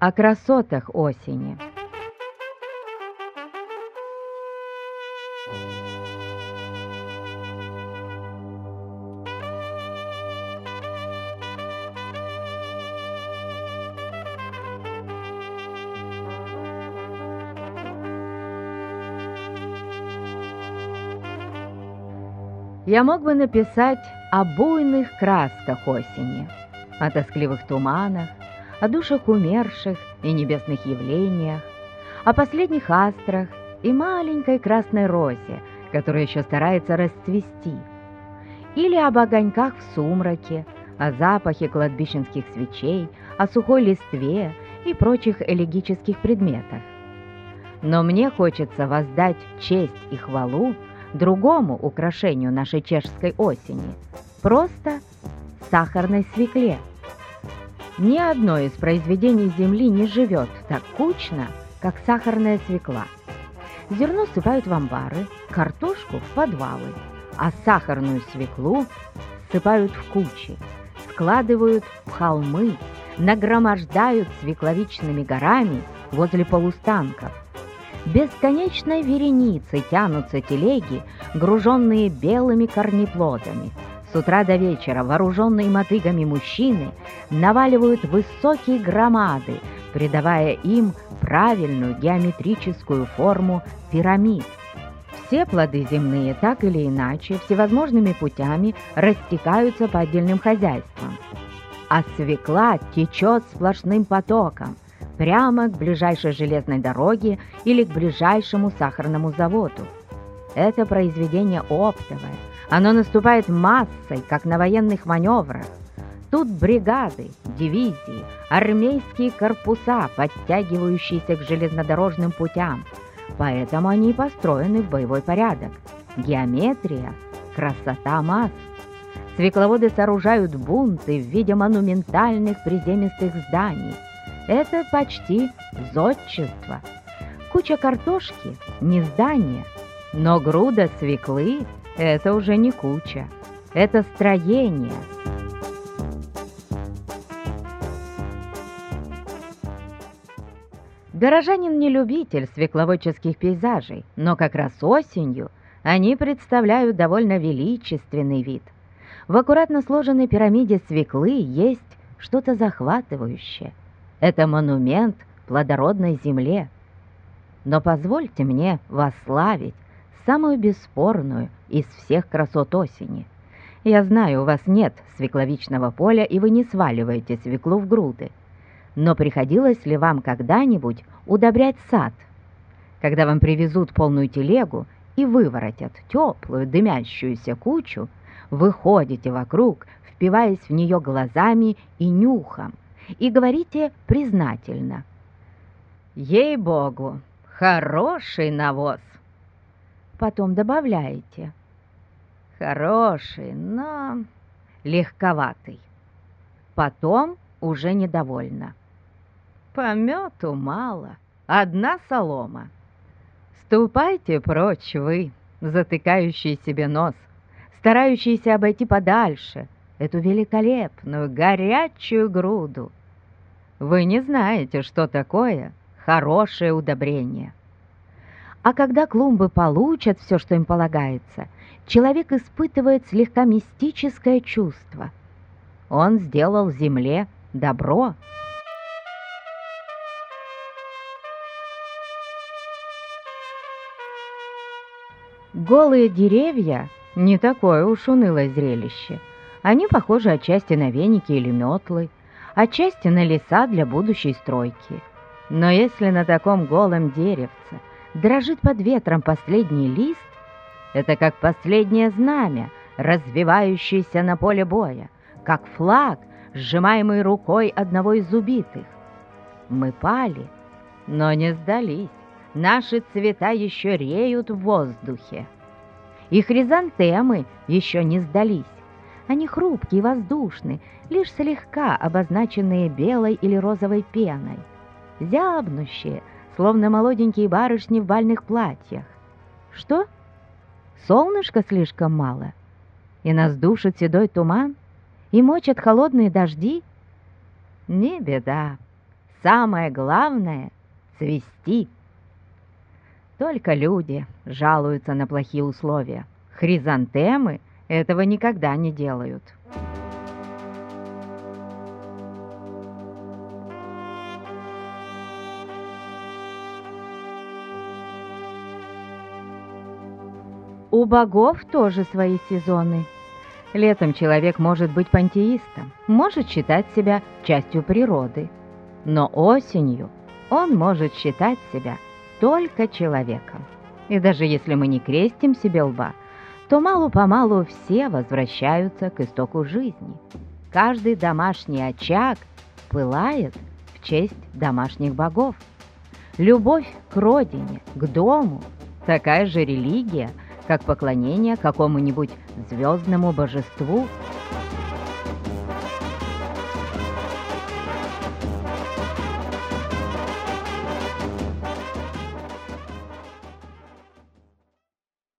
о красотах осени. Я мог бы написать о буйных красках осени, о тоскливых туманах, о душах умерших и небесных явлениях, о последних астрах и маленькой красной розе, которая еще старается расцвести, или об огоньках в сумраке, о запахе кладбищенских свечей, о сухой листве и прочих элегических предметах. Но мне хочется воздать честь и хвалу другому украшению нашей чешской осени, просто сахарной свекле – ни одно из произведений Земли не живет так кучно, как сахарная свекла. Зерно сыпают в амбары, картошку в подвалы, а сахарную свеклу сыпают в кучи, складывают в холмы, нагромождают свекловичными горами возле полустанков. Бесконечной вереницей тянутся телеги, груженные белыми корнеплодами – с утра до вечера вооруженные мотыгами мужчины наваливают высокие громады, придавая им правильную геометрическую форму пирамид. Все плоды земные так или иначе всевозможными путями растекаются по отдельным хозяйствам. А свекла течет сплошным потоком прямо к ближайшей железной дороге или к ближайшему сахарному заводу. Это произведение оптовое, оно наступает массой, как на военных маневрах. Тут бригады, дивизии, армейские корпуса, подтягивающиеся к железнодорожным путям. Поэтому они построены в боевой порядок. Геометрия – красота масс. Свекловоды сооружают бунты в виде монументальных приземистых зданий. Это почти зодчество. Куча картошки – не здание, но груда свеклы – это уже не куча, это строение. Горожанин не любитель свекловодческих пейзажей, но как раз осенью они представляют довольно величественный вид. В аккуратно сложенной пирамиде свеклы есть что-то захватывающее. Это монумент плодородной земле. Но позвольте мне восславить самую бесспорную из всех красот осени. Я знаю, у вас нет свекловичного поля, и вы не сваливаете свеклу в груды. Но приходилось ли вам когда-нибудь удобрять сад? Когда вам привезут полную телегу и выворотят теплую дымящуюся кучу, вы ходите вокруг, впиваясь в нее глазами и нюхом, и говорите признательно. «Ей-богу, хороший навоз!» Потом добавляете. Хороший, но легковатый. Потом уже недовольна. Помету мало, одна солома. Ступайте прочь вы, затыкающие себе нос, старающиеся обойти подальше эту великолепную горячую груду. Вы не знаете, что такое хорошее удобрение. А когда клумбы получат все, что им полагается, человек испытывает слегка мистическое чувство. Он сделал земле добро. Голые деревья — не такое уж унылое зрелище. Они похожи отчасти на веники или метлы, отчасти на леса для будущей стройки. Но если на таком голом деревце дрожит под ветром последний лист, это как последнее знамя, развивающееся на поле боя, как флаг, сжимаемый рукой одного из убитых. Мы пали, но не сдались. Наши цвета еще реют в воздухе. И хризантемы еще не сдались. Они хрупкие воздушны, лишь слегка обозначенные белой или розовой пеной. Зябнущие, словно молоденькие барышни в бальных платьях. Что? Солнышко слишком мало? И нас душит седой туман? И мочат холодные дожди? Не беда. самое главное — цвести. Только люди жалуются на плохие условия. Хризантемы этого никогда не делают. У богов тоже свои сезоны. Летом человек может быть пантеистом, может считать себя частью природы. Но осенью он может считать себя только человеком. И даже если мы не крестим себе лба, то мало-помалу все возвращаются к истоку жизни. Каждый домашний очаг пылает в честь домашних богов. Любовь к родине, к дому – такая же религия – как поклонение какому-нибудь звездному божеству –